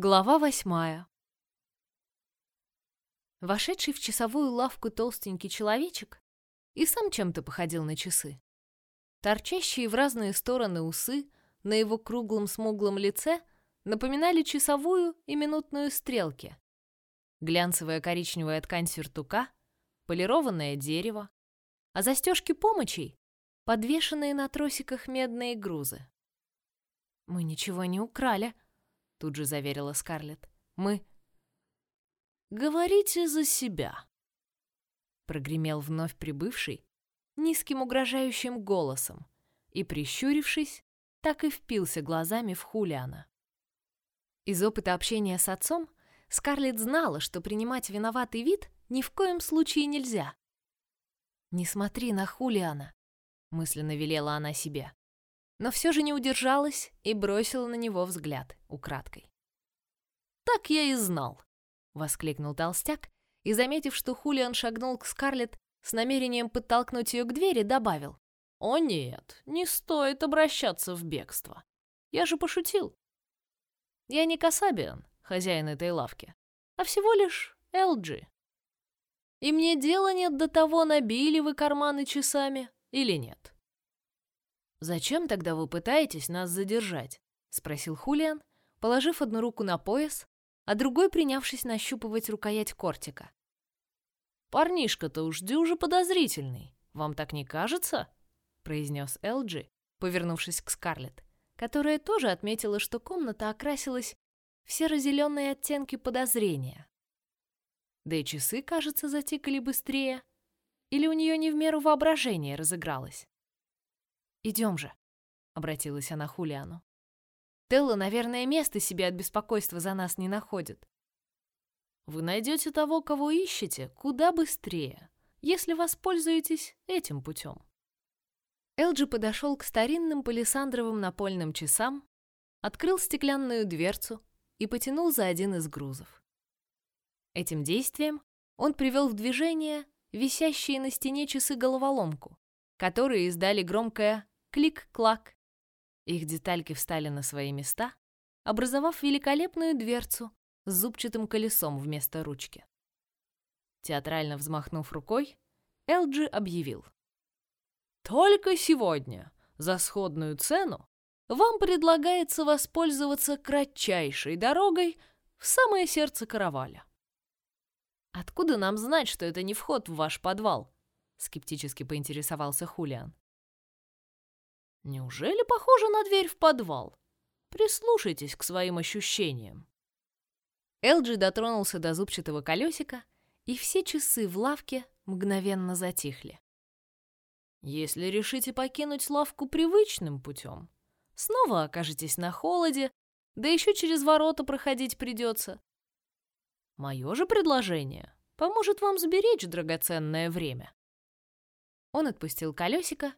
Глава восьмая. Вошедший в часовую лавку толстенький человечек и сам чем-то походил на часы. Торчащие в разные стороны усы на его круглом смуглом лице напоминали часовую и минутную стрелки. Глянцевая коричневая ткань сюртука, полированное дерево, а застежки помощей — подвешенные на тросиках медные грузы. «Мы ничего не украли», тут же заверила Скарлетт. Мы Говорите за себя, прогремел вновь прибывший низким угрожающим голосом и прищурившись, так и впился глазами в Хулиана. Из опыта общения с отцом Скарлетт знала, что принимать виноватый вид ни в коем случае нельзя. «Не смотри на Хулиана», — мысленно велела она себе но все же не удержалась и бросила на него взгляд украдкой. «Так я и знал!» — воскликнул толстяк и, заметив, что Хулиан шагнул к Скарлетт с намерением подтолкнуть ее к двери, добавил. «О нет, не стоит обращаться в бегство. Я же пошутил. Я не Касабиан, хозяин этой лавки, а всего лишь Элджи. И мне дела нет до того, набили вы карманы часами или нет. «Зачем тогда вы пытаетесь нас задержать?» — спросил Хулиан, положив одну руку на пояс, а другой принявшись нащупывать рукоять кортика. «Парнишка-то уж дюже подозрительный, вам так не кажется?» — произнес Элджи, повернувшись к Скарлетт, которая тоже отметила, что комната окрасилась в серо-зеленые оттенки подозрения. Да и часы, кажется, затикали быстрее. Или у нее не в меру воображение разыгралось. Идем же, обратилась она Хулиану. Телла, наверное, места себе от беспокойства за нас не находит. Вы найдете того, кого ищете, куда быстрее, если воспользуетесь этим путем. Элджи подошел к старинным палисандровым напольным часам, открыл стеклянную дверцу и потянул за один из грузов. Этим действием он привел в движение висящие на стене часы-головоломку, которые издали громкое клик-клак. Их детальки встали на свои места, образовав великолепную дверцу с зубчатым колесом вместо ручки. Театрально взмахнув рукой, Элджи объявил. «Только сегодня, за сходную цену, вам предлагается воспользоваться кратчайшей дорогой в самое сердце караваля». «Откуда нам знать, что это не вход в ваш подвал?» скептически поинтересовался Хулиан. Неужели похоже на дверь в подвал? Прислушайтесь к своим ощущениям. Элджи дотронулся до зубчатого колесика, и все часы в лавке мгновенно затихли. Если решите покинуть лавку привычным путем, снова окажетесь на холоде, да еще через ворота проходить придется. Мое же предложение поможет вам сберечь драгоценное время. Он отпустил колесико,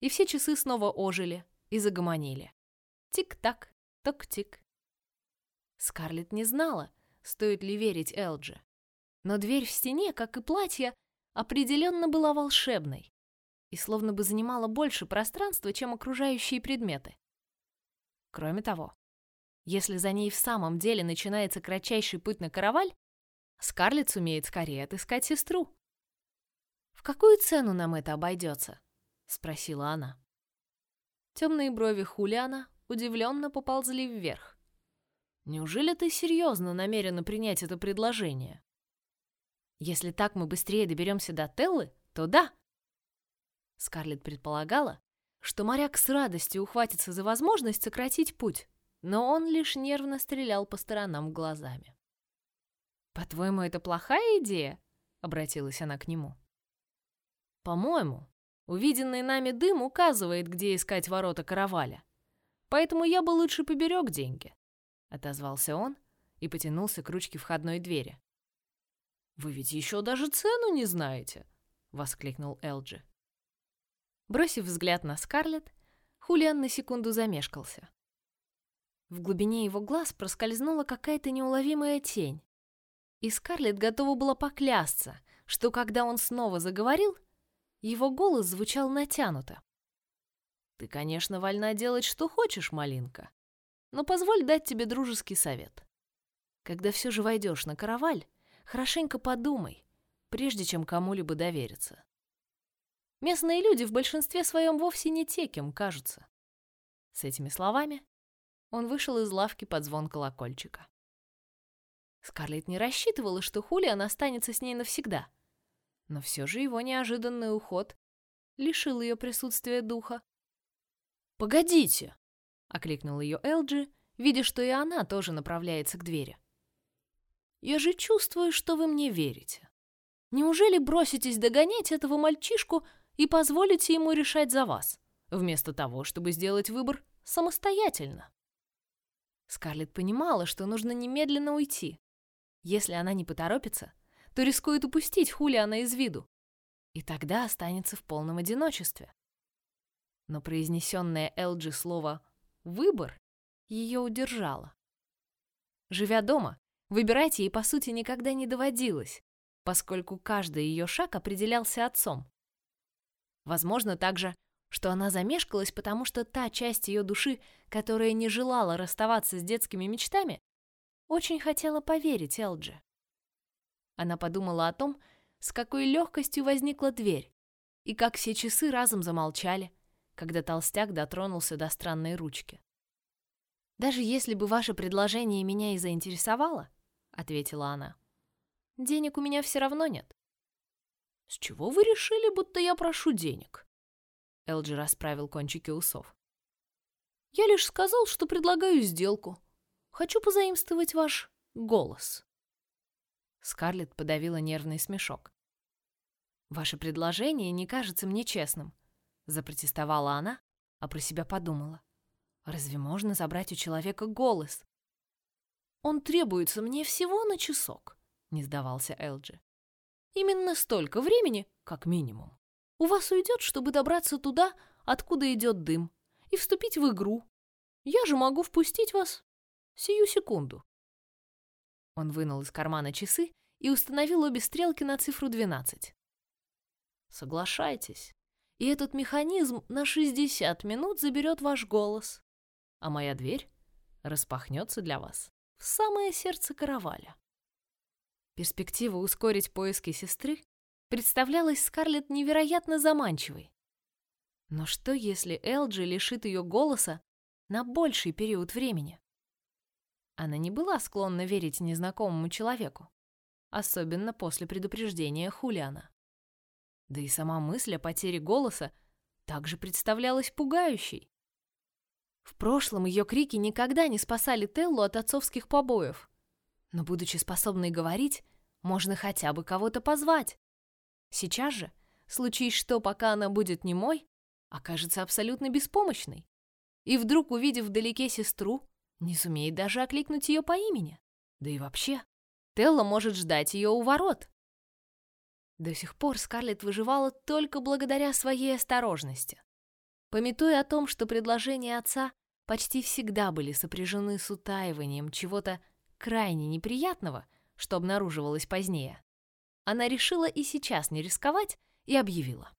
и все часы снова ожили и загомонили. Тик-так, ток-тик. Скарлетт не знала, стоит ли верить Элджи. Но дверь в стене, как и платье, определенно была волшебной и словно бы занимала больше пространства, чем окружающие предметы. Кроме того, если за ней в самом деле начинается кратчайший путь на караваль, Скарлетт сумеет скорее отыскать сестру. В какую цену нам это обойдется? Спросила она. Темные брови Хулиана удивленно поползли вверх. Неужели ты серьезно намерена принять это предложение? Если так мы быстрее доберемся до Теллы, то да. Скарлетт предполагала, что моряк с радостью ухватится за возможность сократить путь, но он лишь нервно стрелял по сторонам глазами. По-твоему, это плохая идея? обратилась она к нему. По-моему, увиденный нами дым указывает, где искать ворота караваля. Поэтому я бы лучше поберег деньги, отозвался он и потянулся к ручке входной двери. Вы ведь еще даже цену не знаете, воскликнул Элджи. Бросив взгляд на Скарлетт, Хулиан на секунду замешкался. В глубине его глаз проскользнула какая-то неуловимая тень, и Скарлетт готова была поклясться, что когда он снова заговорил, его голос звучал натянуто. Ты, конечно, вольна делать, что хочешь, малинка, но позволь дать тебе дружеский совет. Когда все же войдешь на караваль, хорошенько подумай, прежде чем кому-либо довериться. Местные люди в большинстве своем вовсе не те, кем кажутся. С этими словами он вышел из лавки под звон колокольчика. Скарлетт не рассчитывала, что Хулиан останется с ней навсегда, но все же его неожиданный уход лишил ее присутствия духа. «Погодите!» — окликнул ее Элджи, видя, что и она тоже направляется к двери. «Я же чувствую, что вы мне верите. Неужели броситесь догонять этого мальчишку и позволите ему решать за вас, вместо того, чтобы сделать выбор самостоятельно?» Скарлетт понимала, что нужно немедленно уйти. Если она не поторопится, то рискует упустить Хулиана из виду, и тогда останется в полном одиночестве. Но произнесенное Элджи слово «выбор» ее удержало. Живя дома, выбирать ей, по сути, никогда не доводилось, поскольку каждый ее шаг определялся отцом. Возможно также, что она замешкалась, потому что та часть ее души, которая не желала расставаться с детскими мечтами, очень хотела поверить Элджи. Она подумала о том, с какой легкостью возникла дверь, и как все часы разом замолчали, когда толстяк дотронулся до странной ручки. «Даже если бы ваше предложение меня и заинтересовало», — ответила она, — «денег у меня все равно нет». «С чего вы решили, будто я прошу денег?» Элджи расправил кончики усов. «Я лишь сказал, что предлагаю сделку. Хочу позаимствовать ваш голос». Скарлетт подавила нервный смешок. «Ваше предложение не кажется мне честным», — запротестовала она, а про себя подумала. «Разве можно забрать у человека голос?» «Он требуется мне всего на часок», — не сдавался Элджи. «Именно столько времени, как минимум. У вас уйдет, чтобы добраться туда, откуда идет дым, и вступить в игру. Я же могу впустить вас сию секунду». Он вынул из кармана часы и установил обе стрелки на цифру 12. Соглашайтесь, и этот механизм на 60 минут заберет ваш голос, а моя дверь распахнется для вас в самое сердце караваля. Перспектива ускорить поиски сестры представлялась Скарлетт невероятно заманчивой. Но что, если Элджи лишит ее голоса на больший период времени? Она не была склонна верить незнакомому человеку, особенно после предупреждения Хулиана. Да и сама мысль о потере голоса также представлялась пугающей. В прошлом ее крики никогда не спасали Теллу от отцовских побоев. Но, будучи способной говорить, можно хотя бы кого-то позвать. Сейчас же, случись что, пока она будет немой, окажется абсолютно беспомощной. И вдруг, увидев вдалеке сестру, не сумеет даже окликнуть ее по имени. Да и вообще, Телла может ждать ее у ворот. До сих пор Скарлетт выживала только благодаря своей осторожности. Пометуя о том, что предложения отца почти всегда были сопряжены с утаиванием чего-то крайне неприятного, что обнаруживалось позднее, она решила и сейчас не рисковать и объявила.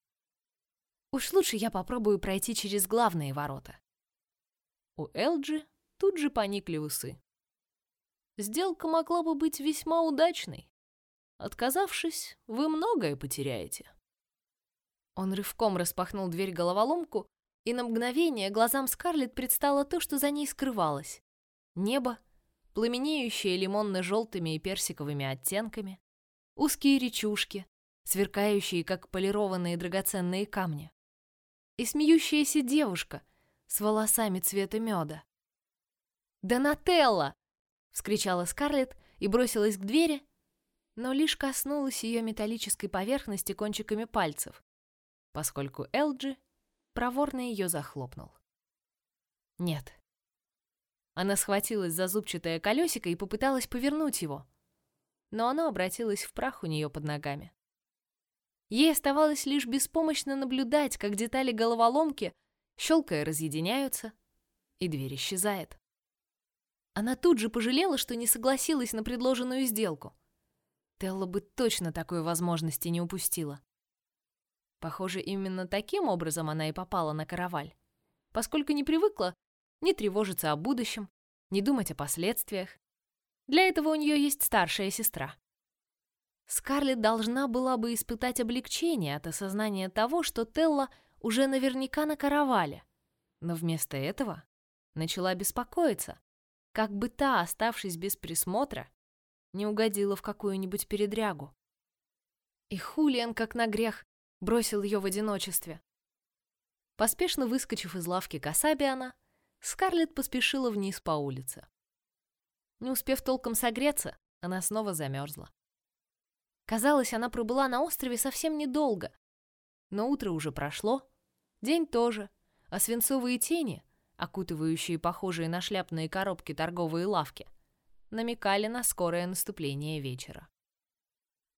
«Уж лучше я попробую пройти через главные ворота». У Элджи Тут же поникли усы. Сделка могла бы быть весьма удачной. Отказавшись, вы многое потеряете. Он рывком распахнул дверь-головоломку, и на мгновение глазам Скарлетт предстало то, что за ней скрывалось. Небо, пламенеющее лимонно-желтыми и персиковыми оттенками, узкие речушки, сверкающие, как полированные драгоценные камни, и смеющаяся девушка с волосами цвета меда. «Донателла!» — вскричала Скарлетт и бросилась к двери, но лишь коснулась ее металлической поверхности кончиками пальцев, поскольку Элджи проворно ее захлопнул. Нет. Она схватилась за зубчатое колесико и попыталась повернуть его, но оно обратилось в прах у нее под ногами. Ей оставалось лишь беспомощно наблюдать, как детали головоломки, щелкая, разъединяются, и дверь исчезает. Она тут же пожалела, что не согласилась на предложенную сделку. Телла бы точно такой возможности не упустила. Похоже, именно таким образом она и попала на караваль, поскольку не привыкла не тревожиться о будущем, не думать о последствиях. Для этого у нее есть старшая сестра. Скарлетт должна была бы испытать облегчение от осознания того, что Телла уже наверняка на каравале, но вместо этого начала беспокоиться, как бы та, оставшись без присмотра, не угодила в какую-нибудь передрягу. И Хулиан, как на грех, бросил ее в одиночестве. Поспешно выскочив из лавки Касабиана, Скарлетт поспешила вниз по улице. Не успев толком согреться, она снова замерзла. Казалось, она пробыла на острове совсем недолго, но утро уже прошло, день тоже, а свинцовые тени, окутывающие похожие на шляпные коробки торговые лавки, намекали на скорое наступление вечера.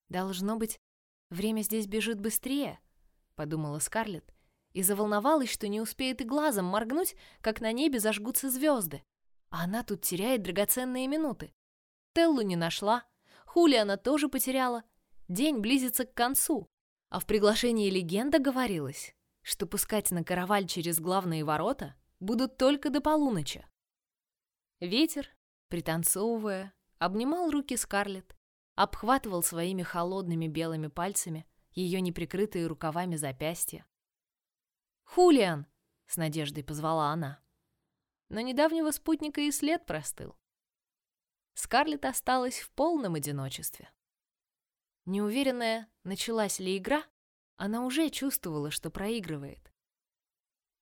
«Должно быть, время здесь бежит быстрее», — подумала Скарлетт, и заволновалась, что не успеет и глазом моргнуть, как на небе зажгутся звезды. А она тут теряет драгоценные минуты. Теллу не нашла, Хули она тоже потеряла. День близится к концу, а в приглашении легенда говорилось, что пускать на караваль через главные ворота будут только до полуночи. Ветер, пританцовывая, обнимал руки Скарлетт, обхватывал своими холодными белыми пальцами ее неприкрытые рукавами запястья. «Хулиан!» — с надеждой позвала она. Но недавнего спутника и след простыл. Скарлетт осталась в полном одиночестве. Неуверенная, началась ли игра, она уже чувствовала, что проигрывает.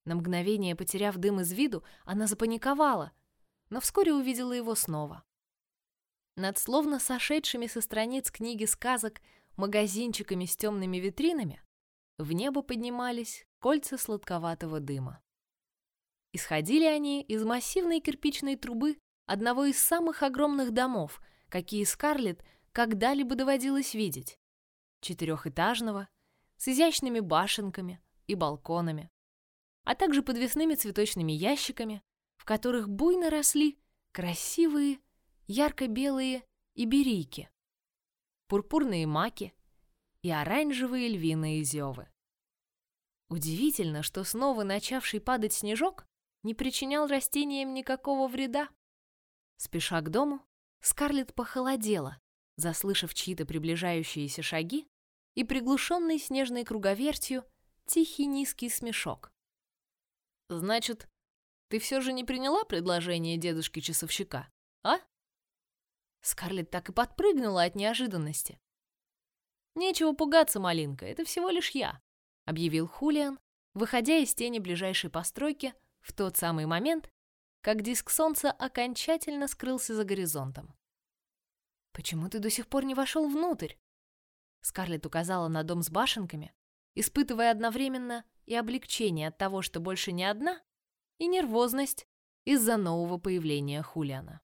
На мгновение потеряв дым из виду, она запаниковала, но вскоре увидела его снова. Над словно сошедшими со страниц книги сказок магазинчиками с темными витринами в небо поднимались кольца сладковатого дыма. Исходили они из массивной кирпичной трубы одного из самых огромных домов, какие Скарлетт когда-либо доводилось видеть. Четырехэтажного, с изящными башенками и балконами а также подвесными цветочными ящиками, в которых буйно росли красивые ярко-белые иберийки, пурпурные маки и оранжевые львиные зевы. Удивительно, что снова начавший падать снежок не причинял растениям никакого вреда. Спеша к дому, Скарлетт похолодела, заслышав чьи-то приближающиеся шаги и приглушенный снежной круговертью тихий низкий смешок. Значит, ты все же не приняла предложение дедушки-часовщика, а? Скарлетт так и подпрыгнула от неожиданности. Нечего пугаться, малинка, это всего лишь я, объявил Хулиан, выходя из тени ближайшей постройки в тот самый момент, как диск солнца окончательно скрылся за горизонтом. Почему ты до сих пор не вошел внутрь? Скарлетт указала на дом с башенками, испытывая одновременно и облегчение от того, что больше не одна, и нервозность из-за нового появления Хулиана.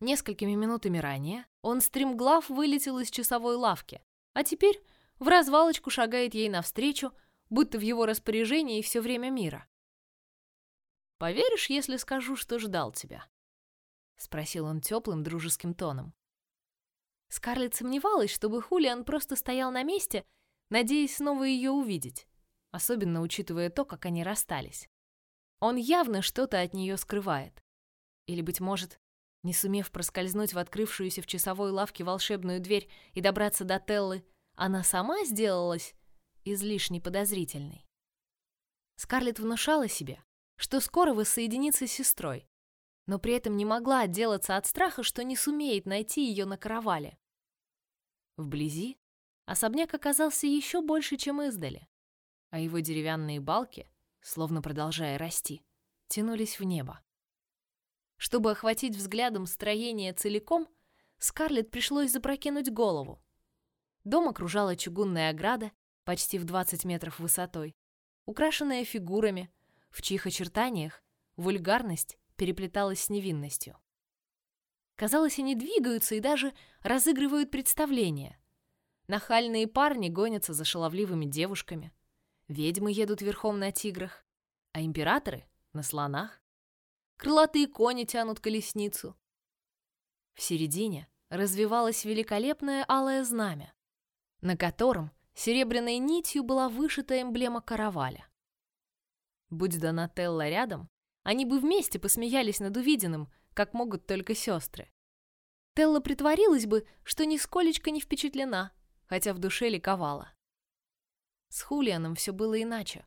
Несколькими минутами ранее он стремглав вылетел из часовой лавки, а теперь в развалочку шагает ей навстречу, будто в его распоряжении все время мира. «Поверишь, если скажу, что ждал тебя?» — спросил он теплым дружеским тоном. Скарлетт сомневалась, чтобы Хулиан просто стоял на месте, надеясь снова ее увидеть особенно учитывая то, как они расстались. Он явно что-то от нее скрывает. Или, быть может, не сумев проскользнуть в открывшуюся в часовой лавке волшебную дверь и добраться до Теллы, она сама сделалась излишне подозрительной. Скарлетт внушала себе, что скоро воссоединится с сестрой, но при этом не могла отделаться от страха, что не сумеет найти ее на каравале. Вблизи особняк оказался еще больше, чем издали а его деревянные балки, словно продолжая расти, тянулись в небо. Чтобы охватить взглядом строение целиком, Скарлетт пришлось запрокинуть голову. Дом окружала чугунная ограда, почти в 20 метров высотой, украшенная фигурами, в чьих очертаниях вульгарность переплеталась с невинностью. Казалось, они двигаются и даже разыгрывают представления. Нахальные парни гонятся за шаловливыми девушками, Ведьмы едут верхом на тиграх, а императоры — на слонах. Крылатые кони тянут колесницу. В середине развивалось великолепное алое знамя, на котором серебряной нитью была вышита эмблема караваля. Будь Донателла рядом, они бы вместе посмеялись над увиденным, как могут только сестры. Телла притворилась бы, что нисколечко не впечатлена, хотя в душе ликовала. С Хулианом все было иначе.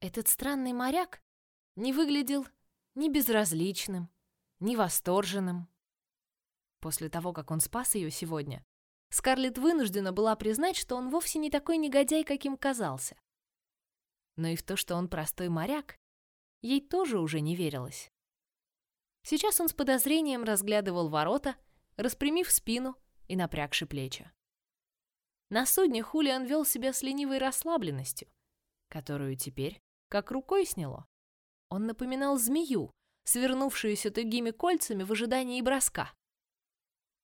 Этот странный моряк не выглядел ни безразличным, ни восторженным. После того, как он спас ее сегодня, Скарлетт вынуждена была признать, что он вовсе не такой негодяй, каким казался. Но и в то, что он простой моряк, ей тоже уже не верилось. Сейчас он с подозрением разглядывал ворота, распрямив спину и напрягши плечи. На судне Хулиан вел себя с ленивой расслабленностью, которую теперь как рукой сняло. Он напоминал змею, свернувшуюся тугими кольцами в ожидании броска.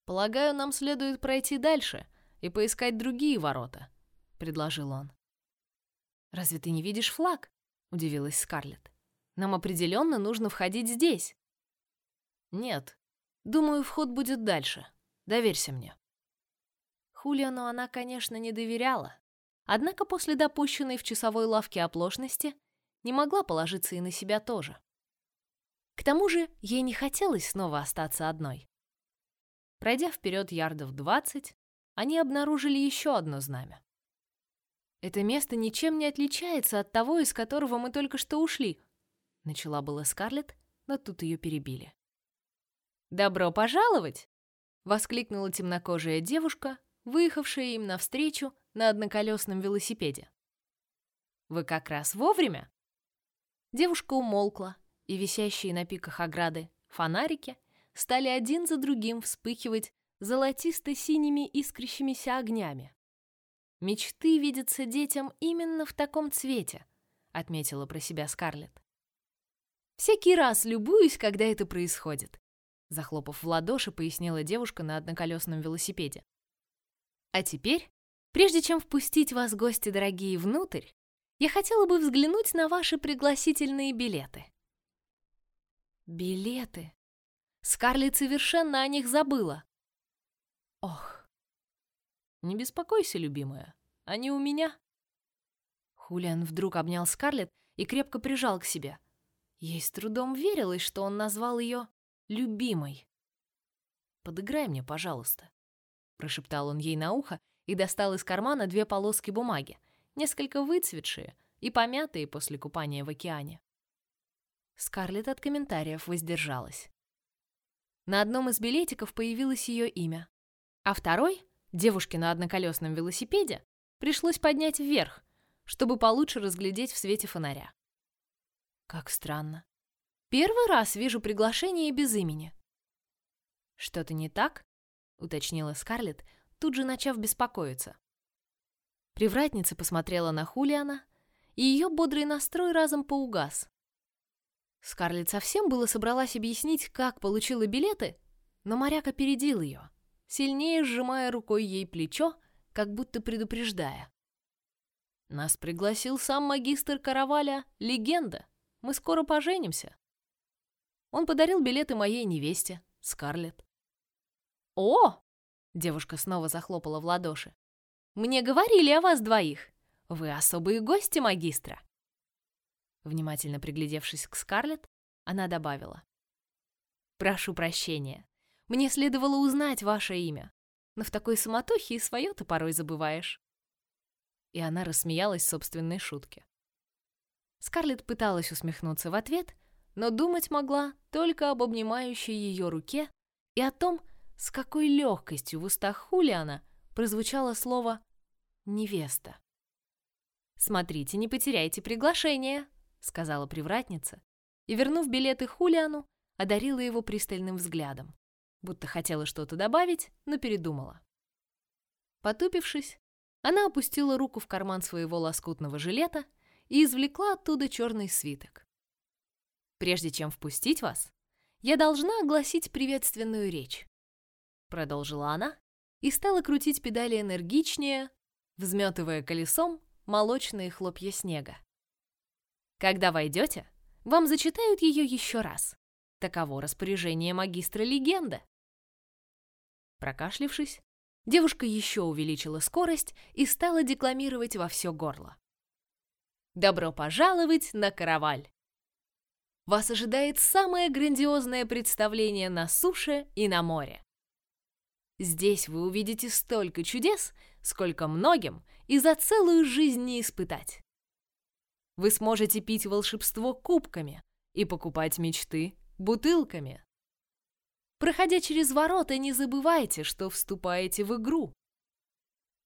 «Полагаю, нам следует пройти дальше и поискать другие ворота», — предложил он. «Разве ты не видишь флаг?» — удивилась Скарлетт. «Нам определенно нужно входить здесь». «Нет. Думаю, вход будет дальше. Доверься мне». Хулиану она, конечно, не доверяла. Однако после допущенной в часовой лавке оплошности не могла положиться и на себя тоже. К тому же ей не хотелось снова остаться одной. Пройдя вперед ярдов двадцать, они обнаружили еще одно знамя. Это место ничем не отличается от того, из которого мы только что ушли. Начала была Скарлетт, но тут ее перебили. Добро пожаловать! воскликнула темнокожая девушка выехавшая им навстречу на одноколесном велосипеде. «Вы как раз вовремя?» Девушка умолкла, и висящие на пиках ограды фонарики стали один за другим вспыхивать золотисто-синими искрящимися огнями. «Мечты видятся детям именно в таком цвете», — отметила про себя Скарлетт. «Всякий раз любуюсь, когда это происходит», — захлопав в ладоши, пояснила девушка на одноколесном велосипеде. А теперь, прежде чем впустить вас, гости дорогие, внутрь, я хотела бы взглянуть на ваши пригласительные билеты. Билеты. Скарлетт совершенно о них забыла. Ох. Не беспокойся, любимая, они у меня. Хулиан вдруг обнял Скарлетт и крепко прижал к себе. Ей с трудом верилось, что он назвал ее любимой. Подыграй мне, пожалуйста прошептал он ей на ухо и достал из кармана две полоски бумаги, несколько выцветшие и помятые после купания в океане. Скарлетт от комментариев воздержалась. На одном из билетиков появилось ее имя, а второй, девушке на одноколесном велосипеде, пришлось поднять вверх, чтобы получше разглядеть в свете фонаря. Как странно. Первый раз вижу приглашение без имени. Что-то не так? Уточнила Скарлетт, тут же начав беспокоиться. Привратница посмотрела на Хулиана, и ее бодрый настрой разом поугас. Скарлетт совсем было собралась объяснить, как получила билеты, но моряк опередил ее, сильнее сжимая рукой ей плечо, как будто предупреждая. Нас пригласил сам магистр Караваля, легенда. Мы скоро поженимся. Он подарил билеты моей невесте, Скарлетт. «О!» — девушка снова захлопала в ладоши. «Мне говорили о вас двоих. Вы особые гости магистра». Внимательно приглядевшись к Скарлетт, она добавила. «Прошу прощения. Мне следовало узнать ваше имя, но в такой суматохе и свое-то порой забываешь». И она рассмеялась собственной шутке. Скарлетт пыталась усмехнуться в ответ, но думать могла только об обнимающей ее руке и о том, с какой легкостью в устах Хулиана прозвучало слово «невеста». «Смотрите, не потеряйте приглашение», — сказала привратница, и, вернув билеты Хулиану, одарила его пристальным взглядом, будто хотела что-то добавить, но передумала. Потупившись, она опустила руку в карман своего лоскутного жилета и извлекла оттуда черный свиток. «Прежде чем впустить вас, я должна огласить приветственную речь продолжила она и стала крутить педали энергичнее, взметывая колесом молочные хлопья снега. Когда войдете, вам зачитают ее еще раз. Таково распоряжение магистра легенда. Прокашлившись, девушка еще увеличила скорость и стала декламировать во все горло. Добро пожаловать на караваль! Вас ожидает самое грандиозное представление на суше и на море. Здесь вы увидите столько чудес, сколько многим и за целую жизнь не испытать. Вы сможете пить волшебство кубками и покупать мечты бутылками. Проходя через ворота, не забывайте, что вступаете в игру.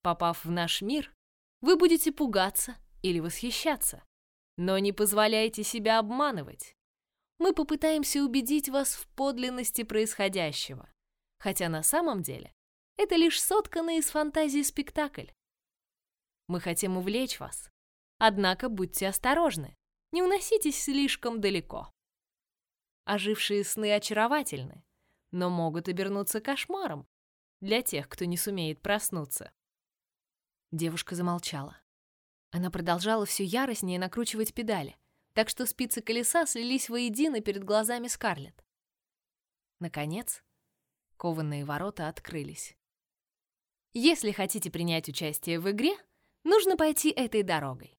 Попав в наш мир, вы будете пугаться или восхищаться, но не позволяйте себя обманывать. Мы попытаемся убедить вас в подлинности происходящего, хотя на самом деле это лишь сотканный из фантазии спектакль. Мы хотим увлечь вас, однако будьте осторожны, не уноситесь слишком далеко. Ожившие сны очаровательны, но могут обернуться кошмаром для тех, кто не сумеет проснуться. Девушка замолчала. Она продолжала все яростнее накручивать педали, так что спицы колеса слились воедино перед глазами Скарлетт. Наконец, кованые ворота открылись. Если хотите принять участие в игре, нужно пойти этой дорогой.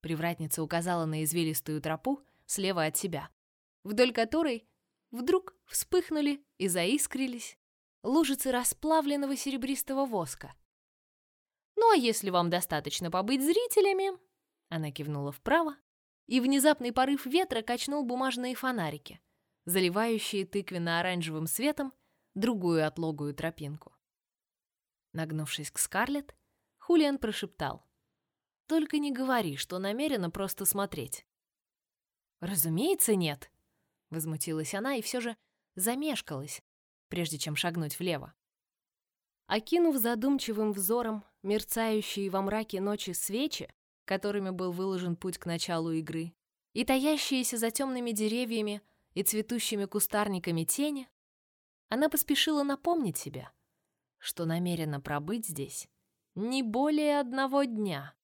Привратница указала на извилистую тропу слева от себя, вдоль которой вдруг вспыхнули и заискрились лужицы расплавленного серебристого воска. Ну а если вам достаточно побыть зрителями, она кивнула вправо, и внезапный порыв ветра качнул бумажные фонарики, заливающие тыквенно-оранжевым светом другую отлогую тропинку. Нагнувшись к Скарлетт, Хулиан прошептал: "Только не говори, что намерена просто смотреть". "Разумеется, нет", возмутилась она и все же замешкалась, прежде чем шагнуть влево. Окинув задумчивым взором мерцающие во мраке ночи свечи, которыми был выложен путь к началу игры, и таящиеся за темными деревьями и цветущими кустарниками тени, она поспешила напомнить себе, что намерена пробыть здесь не более одного дня.